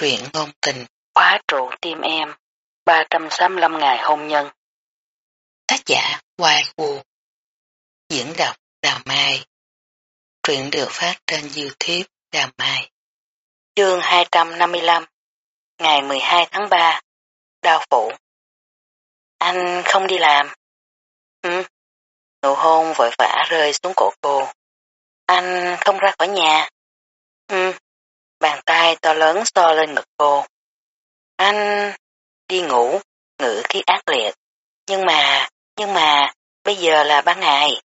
Truyện ngôn tình, khóa trụ tim em, 365 ngày hôn nhân. Tác giả Hoài Vũ Diễn đọc Đào Mai Truyện được phát trên Youtube Đào Mai Chương 255 Ngày 12 tháng 3 Đao Phủ Anh không đi làm. Ừ. Nụ hôn vội vã rơi xuống cổ cô. Anh không ra khỏi nhà. Ừ. Bàn tay to lớn so lên ngực cô. Anh đi ngủ, ngữ khí ác liệt. Nhưng mà, nhưng mà, bây giờ là ban ngày.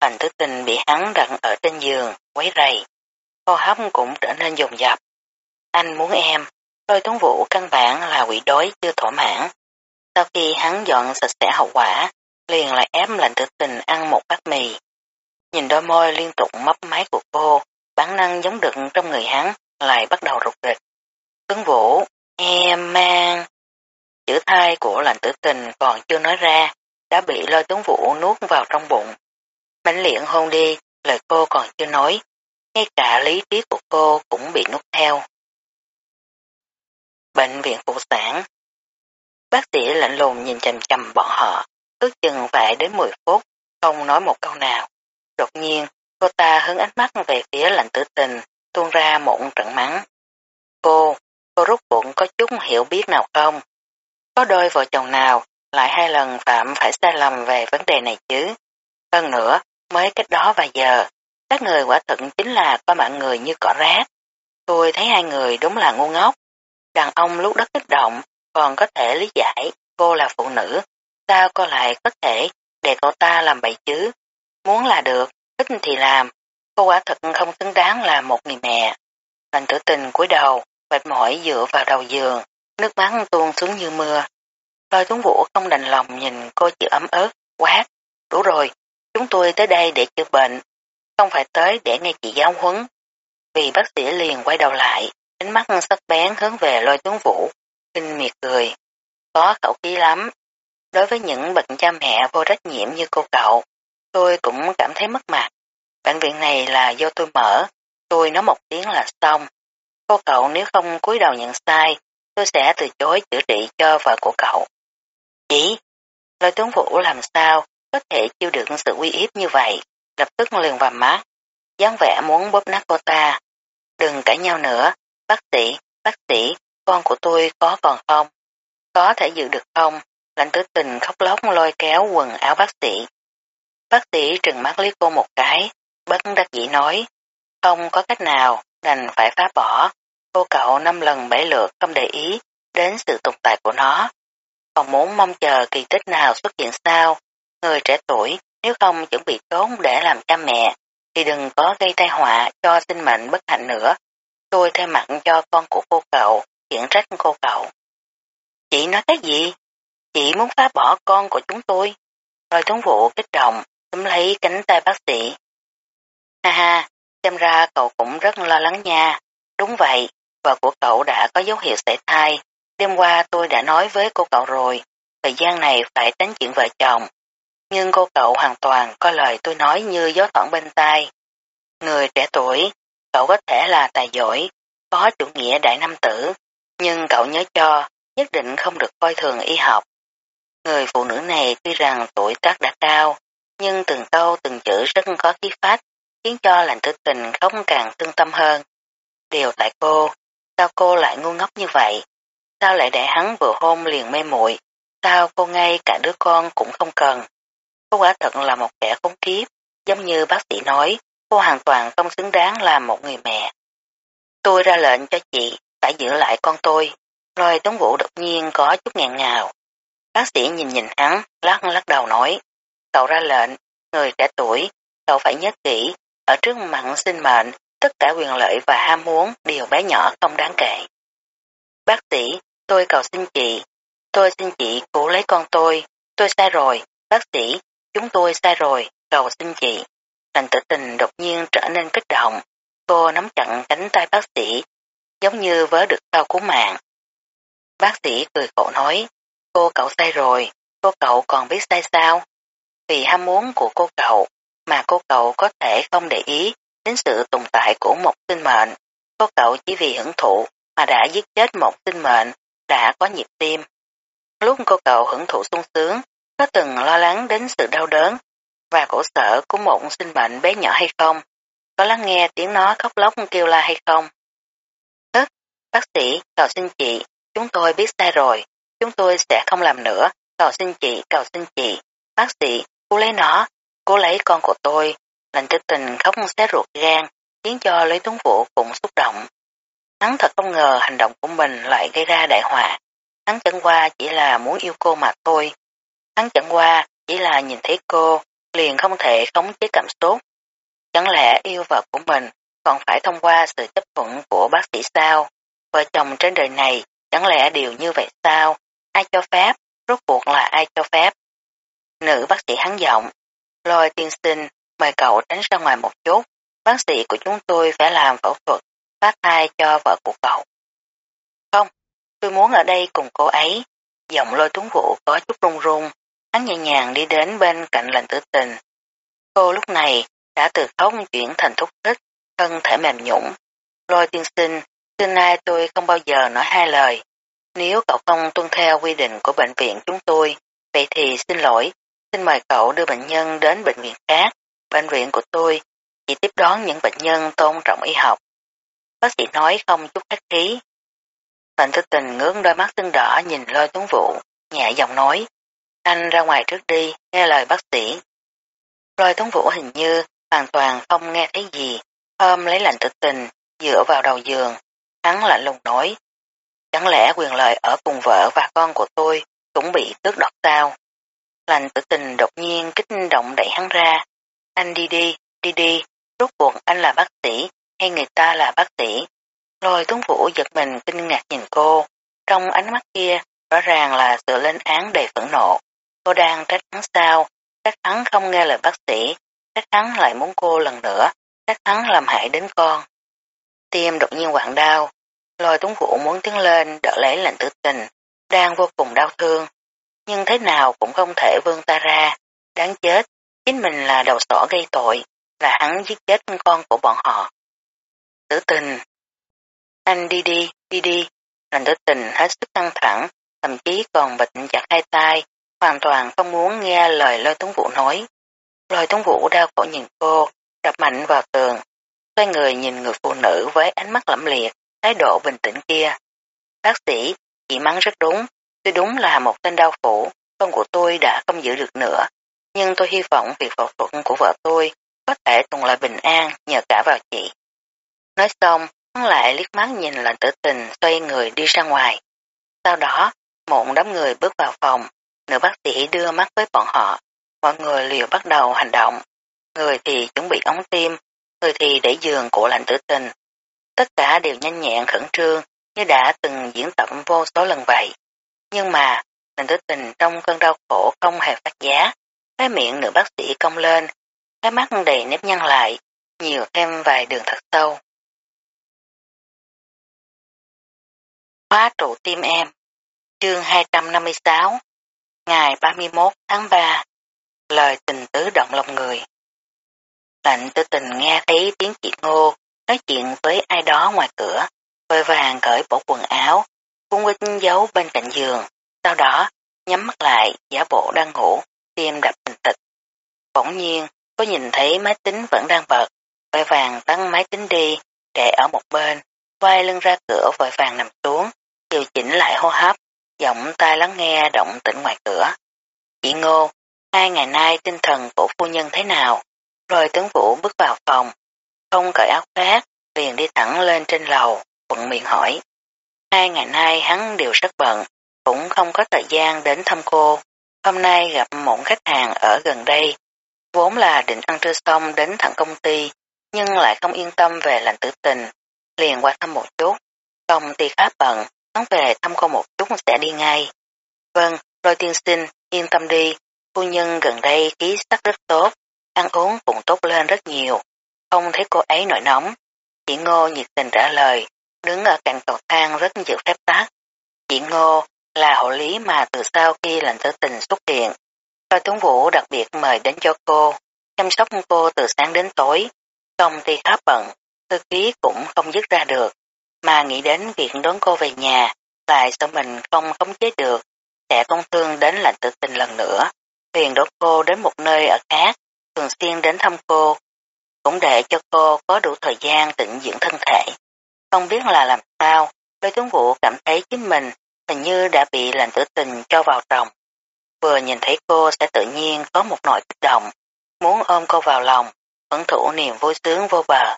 Hành thức tình bị hắn đặt ở trên giường, quấy rầy. Hô hấp cũng trở nên dồn dập. Anh muốn em, đôi tuấn vũ căn bản là quỷ đối chưa thỏa mãn. Sau khi hắn dọn sạch sẽ hậu quả, liền lại ép lạnh tử tình ăn một bát mì. Nhìn đôi môi liên tục mấp máy của cô, bản năng giống đựng trong người hắn, lại bắt đầu rụt rịch. Tuấn Vũ, em mang... Chữ thai của lành tử tình còn chưa nói ra, đã bị lôi Tuấn Vũ nuốt vào trong bụng. Mãnh liện hôn đi, lời cô còn chưa nói, ngay cả lý trí của cô cũng bị nuốt theo. Bệnh viện phụ sản Bác sĩ lạnh lùng nhìn chầm chầm bọn họ, ước chừng phải đến 10 phút, không nói một câu nào. Đột nhiên, cô ta hướng ánh mắt về phía lạnh tử tình, tuôn ra một trận mắng. Cô, cô rút cuộn có chút hiểu biết nào không? Có đôi vợ chồng nào lại hai lần phạm phải sai lầm về vấn đề này chứ? Hơn nữa, mới cách đó vài giờ, các người quả thật chính là có mạng người như cỏ rác. Tôi thấy hai người đúng là ngu ngốc. Đàn ông lúc đất kích động còn có thể lý giải cô là phụ nữ, sao cô lại có thể để cậu ta làm bậy chứ? Muốn là được, thích thì làm, Cô quả thật không xứng đáng là một người mẹ. Lành tử tình cúi đầu, mệt mỏi dựa vào đầu giường, nước mắt tuôn xuống như mưa. Lôi tuấn vũ không đành lòng nhìn cô chịu ấm ớt, quát. Đủ rồi, chúng tôi tới đây để chữa bệnh, không phải tới để nghe chị giáo huấn. Vì bác sĩ liền quay đầu lại, ánh mắt sắc bén hướng về lôi tuấn vũ, kinh miệt cười. Có khẩu khí lắm. Đối với những bậc cha mẹ vô trách nhiệm như cô cậu, tôi cũng cảm thấy mất mặt. Bệnh viện này là do tôi mở, tôi nói một tiếng là xong. Cô cậu nếu không cúi đầu nhận sai, tôi sẽ từ chối chữa trị cho vợ của cậu. Chỉ, lôi tướng vũ làm sao có thể chịu được sự uy hiếp như vậy, lập tức liền vào mắt, dáng vẻ muốn bóp nát cô ta. Đừng cãi nhau nữa, bác sĩ, bác sĩ, con của tôi có còn không? Có thể giữ được không? Lãnh tử tình khóc lóc lôi kéo quần áo bác sĩ. Bác sĩ trừng mắt liếc cô một cái, Bất đắc dĩ nói, không có cách nào, đành phải phá bỏ. Cô cậu năm lần bảy lượt không để ý đến sự tồn tại của nó. Còn muốn mong chờ kỳ tích nào xuất hiện sao, người trẻ tuổi nếu không chuẩn bị tốt để làm cha mẹ, thì đừng có gây tai họa cho sinh mệnh bất hạnh nữa. Tôi thay mặt cho con của cô cậu, khiển trách cô cậu. Chị nói cái gì? Chị muốn phá bỏ con của chúng tôi. Rồi tuấn vụ kích động, túm lấy cánh tay bác sĩ, Ha ha, xem ra cậu cũng rất lo lắng nha. Đúng vậy, vợ của cậu đã có dấu hiệu sảy thai. Đêm qua tôi đã nói với cô cậu rồi, thời gian này phải tránh chuyện vợ chồng. Nhưng cô cậu hoàn toàn có lời tôi nói như gió thoảng bên tai. Người trẻ tuổi, cậu có thể là tài giỏi, có chủ nghĩa đại nam tử, nhưng cậu nhớ cho, nhất định không được coi thường y học. Người phụ nữ này tuy rằng tuổi tác đã cao, nhưng từng câu từng chữ rất có khí phách, khiến cho lành tử tình khóc càng thương tâm hơn. Điều tại cô, sao cô lại ngu ngốc như vậy? Sao lại để hắn vừa hôn liền mê muội? Sao cô ngay cả đứa con cũng không cần? Cô quả thật là một kẻ khốn kiếp, giống như bác sĩ nói, cô hoàn toàn không xứng đáng làm một người mẹ. Tôi ra lệnh cho chị phải giữ lại con tôi, rồi Tống Vũ đột nhiên có chút ngẹn ngào. Bác sĩ nhìn nhìn hắn, lắc lắc đầu nói, cậu ra lệnh, người trẻ tuổi, cậu phải nhớ kỹ, ở trước mặt sinh mệnh, tất cả quyền lợi và ham muốn đều bé nhỏ không đáng kể. Bác sĩ, tôi cầu xin chị, tôi xin chị cứu lấy con tôi, tôi sai rồi, bác sĩ, chúng tôi sai rồi, cầu xin chị. Thành tử tình đột nhiên trở nên kích động, cô nắm chặt cánh tay bác sĩ, giống như vớ được sao cứu mạng. Bác sĩ cười khổ nói, cô cậu sai rồi, cô cậu còn biết sai sao? Vì ham muốn của cô cậu, mà cô cậu có thể không để ý đến sự tồn tại của một sinh mệnh. Cô cậu chỉ vì hưởng thụ mà đã giết chết một sinh mệnh, đã có nhịp tim. Lúc cô cậu hưởng thụ sung sướng, có từng lo lắng đến sự đau đớn và khổ sở của một sinh mệnh bé nhỏ hay không? Có lắng nghe tiếng nó khóc lóc kêu la hay không? Hức, bác sĩ, cầu xin chị, chúng tôi biết sai rồi, chúng tôi sẽ không làm nữa, cầu xin chị, cầu xin chị, bác sĩ, cứu lấy nó, cô lấy con của tôi, lành tư tình khóc xé ruột gan, khiến cho Lý Tuấn Vũ cũng xúc động. Hắn thật không ngờ hành động của mình lại gây ra đại họa. Hắn chẳng qua chỉ là muốn yêu cô mà thôi. Hắn chẳng qua chỉ là nhìn thấy cô, liền không thể khống chế cảm xúc. Chẳng lẽ yêu vợ của mình còn phải thông qua sự chấp thuận của bác sĩ sao? Vợ chồng trên đời này chẳng lẽ đều như vậy sao? Ai cho phép? Rốt cuộc là ai cho phép? Nữ bác sĩ hắn giọng. Lôi tiên sinh, mời cậu tránh ra ngoài một chút. Bác sĩ của chúng tôi phải làm phẫu thuật, phá thai cho vợ của cậu. Không, tôi muốn ở đây cùng cô ấy. Giọng lôi tuấn vũ có chút run run, hắn nhẹ nhàng đi đến bên cạnh lệnh tử tình. Cô lúc này đã từ khóc chuyển thành thúc thích, thân thể mềm nhũng. Lôi tiên sinh, xưa nay tôi không bao giờ nói hai lời. Nếu cậu không tuân theo quy định của bệnh viện chúng tôi, vậy thì xin lỗi, xin mời cậu đưa bệnh nhân đến bệnh viện khác. Bệnh viện của tôi chỉ tiếp đón những bệnh nhân tôn trọng y học. Bác sĩ nói không chút khách khí. Lệnh thức tình ngưỡng đôi mắt tưng đỏ nhìn lôi tuấn vũ, nhẹ giọng nói, anh ra ngoài trước đi, nghe lời bác sĩ. Lôi tuấn vũ hình như hoàn toàn không nghe thấy gì, ôm lấy lạnh tự tình, dựa vào đầu giường, hắn lạnh lùng nói, chẳng lẽ quyền lợi ở cùng vợ và con của tôi cũng bị tước đoạt sao? Lành tử tình đột nhiên kích động đẩy hắn ra, anh đi đi, đi đi, rốt cuộc anh là bác sĩ hay người ta là bác sĩ. Lôi tuấn vũ giật mình kinh ngạc nhìn cô, trong ánh mắt kia rõ ràng là sự lên án đầy phẫn nộ. Cô đang trách hắn sao, trách hắn không nghe lời bác sĩ, trách hắn lại muốn cô lần nữa, trách hắn làm hại đến con. Tim đột nhiên quặn đau, lôi tuấn vũ muốn tiến lên đỡ lấy lệnh tử tình, đang vô cùng đau thương, nhưng thế nào cũng không thể vươn ta ra, đáng chết, chính mình là đầu sỏ gây tội là hắn giết chết con của bọn họ. Tử tình. Anh đi đi, đi đi. Lành tử tình hết sức căng thẳng, thậm chí còn bệnh chặt hai tay, hoàn toàn không muốn nghe lời lôi tuấn vũ nói. Lôi tuấn vũ đau khổ nhìn cô, đập mạnh vào tường, xoay người nhìn người phụ nữ với ánh mắt lẫm liệt, thái độ bình tĩnh kia. Bác sĩ, chị mắng rất đúng, tôi đúng là một tên đau phủ, con của tôi đã không giữ được nữa, nhưng tôi hy vọng việc phẫu thuật của vợ tôi có thể tuần lại bình an nhờ cả vào chị. Nói xong, hắn lại liếc mắt nhìn lệnh tử tình xoay người đi ra ngoài. Sau đó, một đám người bước vào phòng, nữ bác sĩ đưa mắt với bọn họ, mọi người liều bắt đầu hành động. Người thì chuẩn bị ống tim, người thì để giường của lệnh tử tình. Tất cả đều nhanh nhẹn khẩn trương như đã từng diễn tập vô số lần vậy. Nhưng mà, lệnh tử tình trong cơn đau khổ không hề phát giá, cái miệng nữ bác sĩ cong lên cái mắt đầy nếp nhăn lại, nhiều thêm vài đường thật sâu. khóa trụ tim em. Chương 256 Ngày 31 tháng 3 Lời tình tứ động lòng người. Lạnh tư tình nghe thấy tiếng chị Ngô nói chuyện với ai đó ngoài cửa, vội vàng cởi bộ quần áo, cung quýt giấu bên cạnh giường, sau đó nhắm mắt lại, giả bộ đang ngủ, tim đập tình tịch. Bỗng nhiên, có nhìn thấy máy tính vẫn đang bật, vội vàng tắt máy tính đi, để ở một bên, quay lưng ra cửa vội vàng nằm xuống, điều chỉnh lại hô hấp, giọng tai lắng nghe động tĩnh ngoài cửa. Chị Ngô, hai ngày nay tinh thần của phu nhân thế nào? Rồi tướng vũ bước vào phòng, không cởi áo khoác, liền đi thẳng lên trên lầu, bận miệng hỏi. Hai ngày nay hắn đều rất bận, cũng không có thời gian đến thăm cô. Hôm nay gặp một khách hàng ở gần đây, Vốn là định ăn trưa xong đến thẳng công ty, nhưng lại không yên tâm về lành tử tình, liền qua thăm một chút. Công ty khá bận, hắn về thăm cô một chút sẽ đi ngay. Vâng, đôi tiên sinh, yên tâm đi, phu nhân gần đây ký sắc rất tốt, ăn uống cũng tốt lên rất nhiều, không thấy cô ấy nổi nóng. Chị Ngô nhiệt tình trả lời, đứng ở cạnh cầu thang rất giữ phép tắc. Chị Ngô là hộ lý mà từ sau khi lệnh tử tình xuất hiện, Cao tướng vũ đặc biệt mời đến cho cô, chăm sóc cô từ sáng đến tối, công ty khá bận, thư ký cũng không dứt ra được. mà nghĩ đến việc đón cô về nhà, lại sợ mình không khống chế được, sẽ công thương đến lạnh tử tình lần nữa, liền đón cô đến một nơi ở khác, thường xuyên đến thăm cô, cũng để cho cô có đủ thời gian tịnh dưỡng thân thể. Không biết là làm sao, đôi tướng vũ cảm thấy chính mình hình như đã bị lạnh tử tình cho vào trọng. Vừa nhìn thấy cô sẽ tự nhiên có một nỗi kích động, muốn ôm cô vào lòng, hưởng thụ niềm vui sướng vô bờ.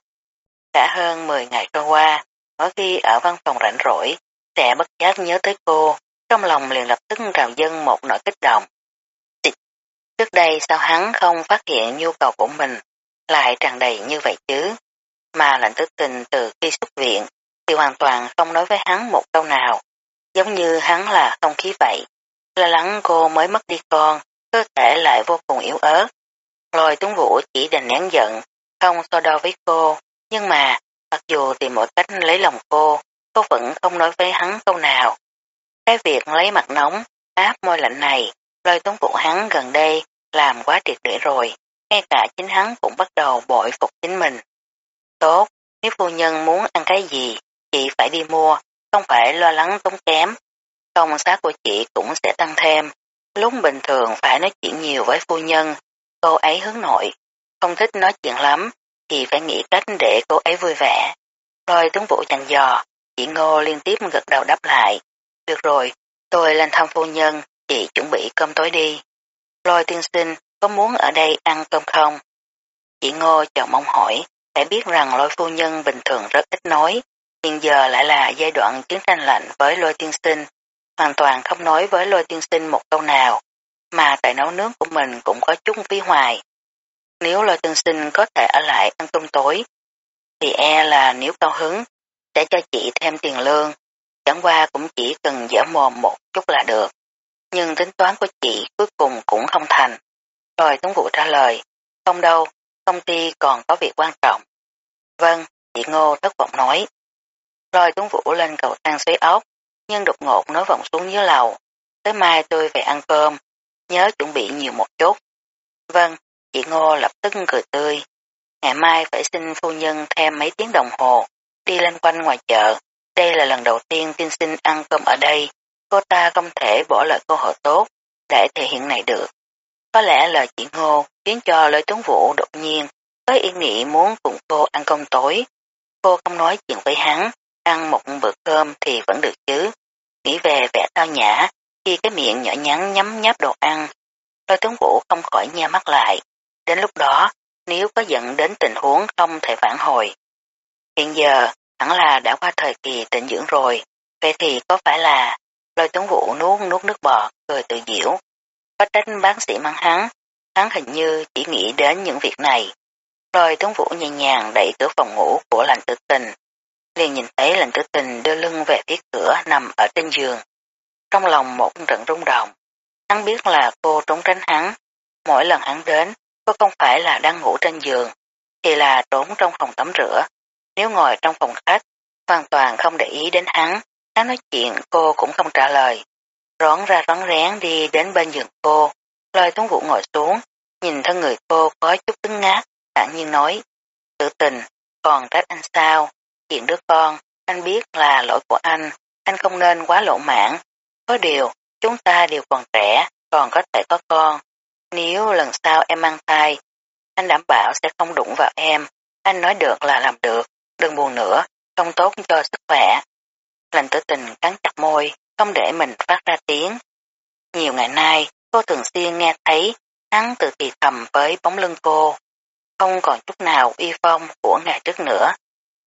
Đã hơn 10 ngày trôi qua, mỗi khi ở văn phòng rảnh rỗi, sẽ bất giác nhớ tới cô, trong lòng liền lập tức trào dân một nỗi kích động. Trước đây sao hắn không phát hiện nhu cầu của mình lại tràn đầy như vậy chứ? Mà lạnh tức tình từ khi xuất viện thì hoàn toàn không nói với hắn một câu nào, giống như hắn là không khí vậy. Lo lắng cô mới mất đi con, cơ thể lại vô cùng yếu ớt. Lôi tuấn vũ chỉ đành nén giận, không so đo với cô, nhưng mà mặc dù tìm mọi cách lấy lòng cô, cô vẫn không nói với hắn câu nào. Cái việc lấy mặt nóng, áp môi lạnh này, lôi tuấn vũ hắn gần đây làm quá triệt để rồi, ngay cả chính hắn cũng bắt đầu bội phục chính mình. Tốt, nếu phu nhân muốn ăn cái gì, chị phải đi mua, không phải lo lắng tốn kém. Công sát của chị cũng sẽ tăng thêm. Lúc bình thường phải nói chuyện nhiều với phu nhân, cô ấy hướng nội, không thích nói chuyện lắm, thì phải nghĩ cách để cô ấy vui vẻ. Rồi tướng vũ chẳng dò, chị Ngô liên tiếp gật đầu đáp lại. Được rồi, tôi lên thăm phu nhân, chị chuẩn bị cơm tối đi. Lôi tiên sinh, có muốn ở đây ăn cơm không? Chị Ngô chờ mong hỏi, phải biết rằng lôi phu nhân bình thường rất ít nói, hiện giờ lại là giai đoạn chiến tranh lạnh với lôi tiên sinh, hoàn toàn không nói với lôi tiên sinh một câu nào, mà tại nấu nướng của mình cũng có chút phí hoài. Nếu lôi tiên sinh có thể ở lại ăn cơm tối, thì e là nếu cao hứng, sẽ cho chị thêm tiền lương, chẳng qua cũng chỉ cần dở mồm một chút là được. Nhưng tính toán của chị cuối cùng cũng không thành. Rồi Tuấn Vũ trả lời, không đâu, công ty còn có việc quan trọng. Vâng, chị Ngô thất vọng nói. Rồi Tuấn Vũ lên cầu thang xoáy ốc, nhưng đột ngột nói vọng xuống dưới lầu. Tới mai tôi về ăn cơm, nhớ chuẩn bị nhiều một chút. Vâng, chị Ngô lập tức cười tươi. Ngày mai phải xin phu nhân thêm mấy tiếng đồng hồ, đi lên quanh ngoài chợ. Đây là lần đầu tiên tiên sinh ăn cơm ở đây. Cô ta không thể bỏ lỡ cơ hội tốt để thể hiện này được. Có lẽ lời chị Ngô khiến cho lời tuấn vũ đột nhiên có ý nghĩ muốn cùng cô ăn cơm tối. Cô không nói chuyện với hắn, ăn một bữa cơm thì vẫn được chứ. Nghĩ về vẻ tao nhã, khi cái miệng nhỏ nhắn nhắm nháp đồ ăn. Lôi tuấn vũ không khỏi nha mắt lại. Đến lúc đó, nếu có dẫn đến tình huống không thể phản hồi. Hiện giờ, hẳn là đã qua thời kỳ tịnh dưỡng rồi. Vậy thì có phải là lôi tuấn vũ nuốt nuốt nước bọt, cười tự diễu. Có trách bác sĩ mang hắn, hắn hình như chỉ nghĩ đến những việc này. Rồi tướng vũ nhẹ nhàng đẩy cửa phòng ngủ của lành tử tình. liền nhìn thấy lành tử tình đưa lưng về phía cửa nằm ở trên giường. Trong lòng một trận rung động. Hắn biết là cô trốn tránh hắn. Mỗi lần hắn đến, cô không phải là đang ngủ trên giường, thì là trốn trong phòng tắm rửa. Nếu ngồi trong phòng khách, hoàn toàn không để ý đến hắn, hắn nói chuyện cô cũng không trả lời. Rón ra rón rén đi đến bên giường cô, lôi tuấn vũ ngồi xuống, nhìn thân người cô có chút cứng ngắc, thản nhiên nói, tự tình, còn trách anh sao, chuyện đứa con, anh biết là lỗi của anh, anh không nên quá lộ mãn, có điều, chúng ta đều còn trẻ, còn có thể có con, nếu lần sau em mang thai, anh đảm bảo sẽ không đụng vào em, anh nói được là làm được, đừng buồn nữa, không tốt cho sức khỏe. Lành tử tình cắn chặt môi, không để mình phát ra tiếng. Nhiều ngày nay, cô thường xuyên nghe thấy hắn tự thì thầm với bóng lưng cô. Không còn chút nào uy phong của ngày trước nữa.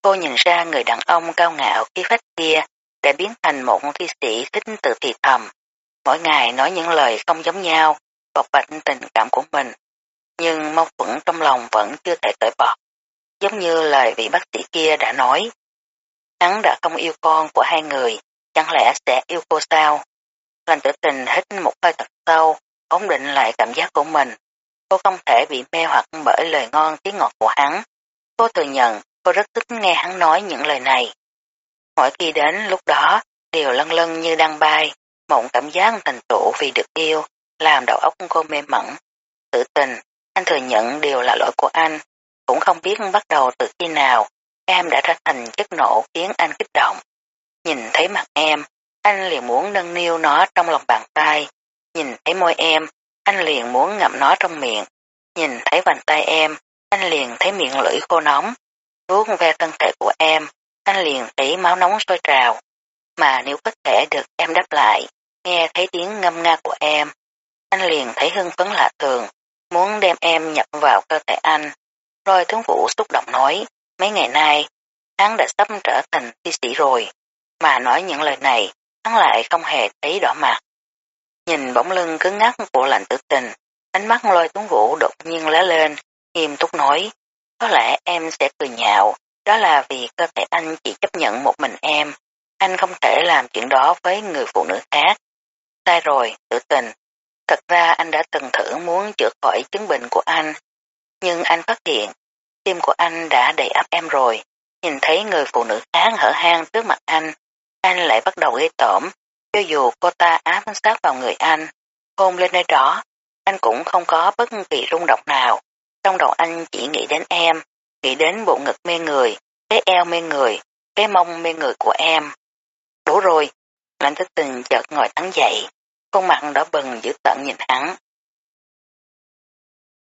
Cô nhìn ra người đàn ông cao ngạo khí phách kia đã biến thành một thi sĩ thích tự thì thầm. Mỗi ngày nói những lời không giống nhau, bộc bạch tình cảm của mình. Nhưng mâu thuẫn trong lòng vẫn chưa thể cởi bỏ. Giống như lời vị bác sĩ kia đã nói. Hắn đã không yêu con của hai người, chẳng lẽ sẽ yêu cô sao? Lành tử tình hít một hơi thật sâu, ổn định lại cảm giác của mình. Cô không thể bị mê hoặc bởi lời ngon tiếng ngọt của hắn. Cô thừa nhận cô rất thích nghe hắn nói những lời này. Mỗi khi đến lúc đó, đều lân lân như đang bay, mộng cảm giác thành trụ vì được yêu, làm đầu óc cô mê mẩn. Tự tình, anh thừa nhận đều là lỗi của anh, cũng không biết bắt đầu từ khi nào, em đã ra thành chất nổ khiến anh kích động. Nhìn thấy mặt em, anh liền muốn nâng niu nó trong lòng bàn tay. Nhìn thấy môi em, anh liền muốn ngậm nó trong miệng. Nhìn thấy bàn tay em, anh liền thấy miệng lưỡi khô nóng. Vuốt ve thân thể của em, anh liền thấy máu nóng sôi trào. Mà nếu có thể được em đáp lại, nghe thấy tiếng ngâm nga của em, anh liền thấy hưng phấn lạ thường, muốn đem em nhập vào cơ thể anh. Rồi tướng vũ xúc động nói, mấy ngày nay, hắn đã sắp trở thành thi sĩ rồi, mà nói những lời này, hắn lại không hề thấy đỏ mặt. Nhìn bóng lưng cứng ngắc của lạnh tử tình, ánh mắt lôi tuấn vũ đột nhiên lé lên, nghiêm túc nói, có lẽ em sẽ cười nhạo, đó là vì cơ thể anh chỉ chấp nhận một mình em, anh không thể làm chuyện đó với người phụ nữ khác. Sai rồi, tử tình, thật ra anh đã từng thử muốn chữa khỏi chứng bệnh của anh, nhưng anh phát hiện, tim của anh đã đầy ắp em rồi, nhìn thấy người phụ nữ khác hở hang trước mặt anh, anh lại bắt đầu gây tổm, cho dù cô ta áp sát vào người anh, hôn lên nơi đó, anh cũng không có bất kỳ rung động nào. Trong đầu anh chỉ nghĩ đến em, nghĩ đến bộ ngực mê người, cái eo mê người, cái mông mê người của em. Đủ rồi, lãnh thức tình chợt ngồi thắng dậy, khuôn mặt đỏ bừng giữ tận nhìn hắn.